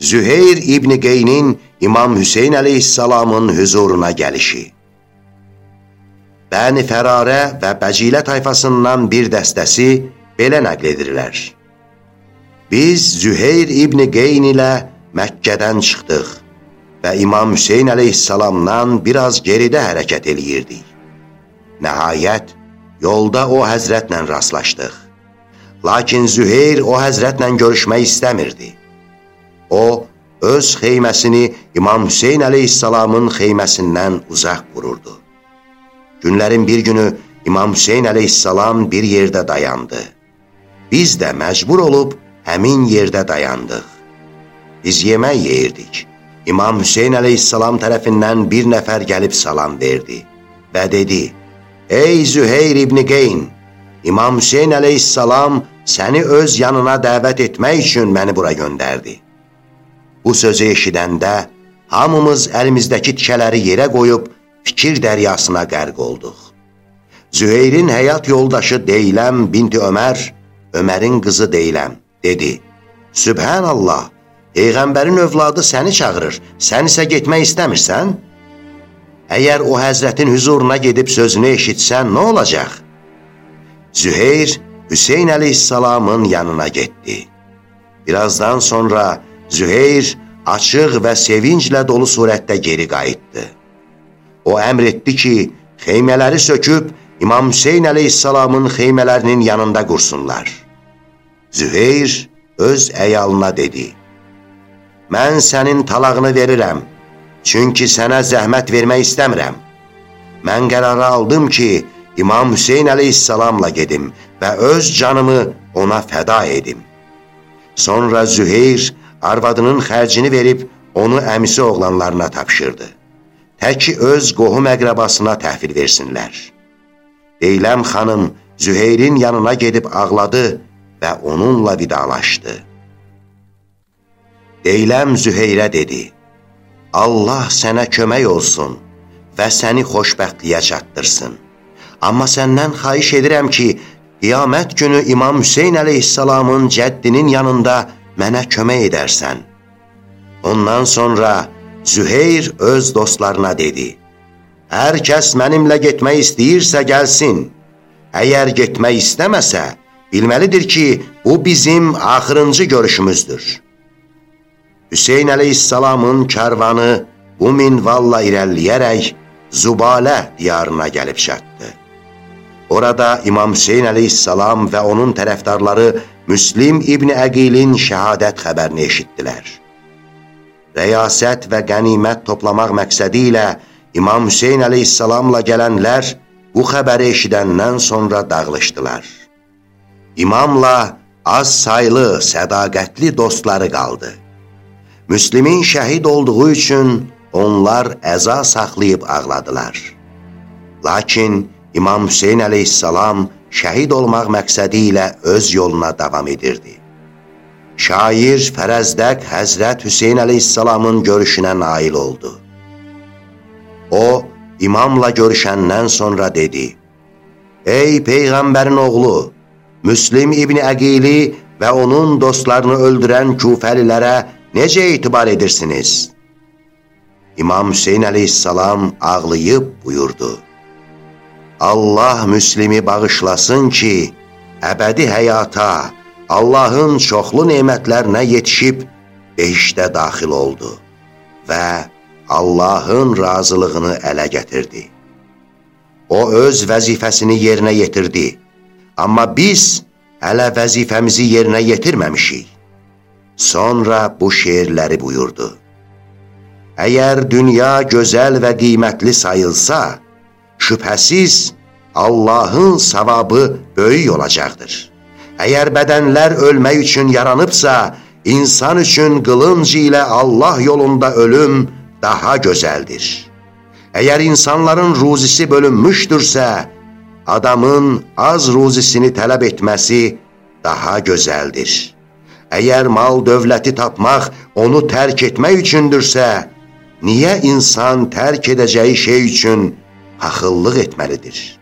Züheyr İbni Qeynin İmam Hüseyin əleyhissalamın hüzuruna gəlişi. Bəni Fərarə və Bəcilə tayfasından bir dəstəsi belə nəql edirlər. Biz Züheyr İbni Qeyn ilə Məkkədən çıxdıq və İmam Hüseyin əleyhissalamdan biraz geridə hərəkət eləyirdik. Nəhayət, yolda o həzrətlə rastlaşdıq. Lakin Züheyr o həzrətlə görüşmək istəmirdi. O, öz xeyməsini İmam Hüseyin əleyhissalamın xeyməsindən uzaq qururdu. Günlərin bir günü İmam Hüseyin əleyhissalam bir yerdə dayandı. Biz də məcbur olub həmin yerdə dayandıq. Biz yemək yeyirdik. İmam Hüseyin əleyhissalam tərəfindən bir nəfər gəlib salam verdi və dedi, Ey Züheyr İbni Qeyn, İmam Hüseyin əleyhissalam səni öz yanına dəvət etmək üçün məni bura göndərdi. Bu sözü eşidəndə hamımız əlimizdəki tikələri yerə qoyub fikir dəryasına qərq olduq. Züheyrin həyat yoldaşı deyiləm binti Ömər, Ömərin qızı deyiləm, dedi. Sübhənallah, Peyğəmbərin övladı səni çağırır, sən isə getmək istəmirsən? Əgər o həzrətin hüzuruna gedib sözünü eşitsən, nə olacaq? Züheyr Hüseyin əleyhissalamın yanına getdi. Birazdan sonra Züheyr açıq və sevinclə dolu surətdə geri qayıtdı. O əmr etdi ki, xeymələri söküb İmam Hüseyin əleyhissalamın xeymələrinin yanında qursunlar. Züheyr öz əyalına dedi, Mən sənin talağını verirəm, çünki sənə zəhmət vermək istəmirəm. Mən qərarı aldım ki, İmam Hüseyin əleyhissalamla gedim və öz canımı ona fəda edim. Sonra Züheyr arvadının xərcini verib onu əmisi oğlanlarına tapşırdı. Təki öz qohum əqrabasına təhvil versinlər. Deyləm xanım Züheyrin yanına gedib ağladı və onunla vidalaşdı. Deyləm Züheyrə dedi, Allah sənə kömək olsun və səni xoşbəxtliyə çatdırsın. Amma səndən xaiş edirəm ki, qiyamət günü İmam Hüseyin əleyhissalamın cəddinin yanında mənə kömək edərsən. Ondan sonra Züheyr öz dostlarına dedi, Hər kəs mənimlə getmək istəyirsə gəlsin. Əgər getmək istəməsə, bilməlidir ki, bu bizim axırıncı görüşümüzdür. Hüseyin əleyhissalamın kərvanı bu minvalla irəlləyərək Zubalə diyarına gəlib çatdı. Orada İmam Hüseyin əleyhissalam və onun tərəfdarları Müslim İbni Əqilin şəhadət xəbərini eşitdilər. Rəyasət və qənimət toplamaq məqsədi ilə İmam Hüseyin əleyhissalamla gələnlər bu xəbəri eşidəndən sonra dağılışdılar. İmamla az saylı, sədaqətli dostları qaldı. Müslimin şəhid olduğu üçün onlar əza saxlayıb ağladılar. Lakin İmam Hüseyin əleyhissalam şəhid olmaq məqsədi ilə öz yoluna davam edirdi. Şair Fərəzdək Həzrət Hüseyin əleyhissalamın görüşünə nail oldu. O, imamla görüşəndən sonra dedi, Ey Peyğəmbərin oğlu, Müslim İbni Əqili və onun dostlarını öldürən küfəlilərə necə etibar edirsiniz? İmam Hüseyin əleyhissalam ağlayıb buyurdu, Allah müslimi bağışlasın ki, əbədi həyata, Allahın çoxlu nemətlərinə yetişib beşdə daxil oldu və Allahın razılığını ələ gətirdi. O öz vəzifəsini yerinə yetirdi, amma biz hələ vəzifəmizi yerinə yetirməmişik. Sonra bu şeirləri buyurdu. Əgər dünya gözəl və qiymətli sayılsa, şübhəsiz Allahın savabı böyük olacaqdır. Əgər bədənlər ölmək üçün yaranıbsa, insan üçün qılınc ilə Allah yolunda ölüm daha gözəldir. Əgər insanların ruzisi bölünmüşdürsə, adamın az ruzisini tələb etməsi daha gözəldir. Əgər mal dövləti tapmaq onu tərk etmək üçündürsə, niyə insan tərk edəcəyi şey üçün axıllıq etməlidir.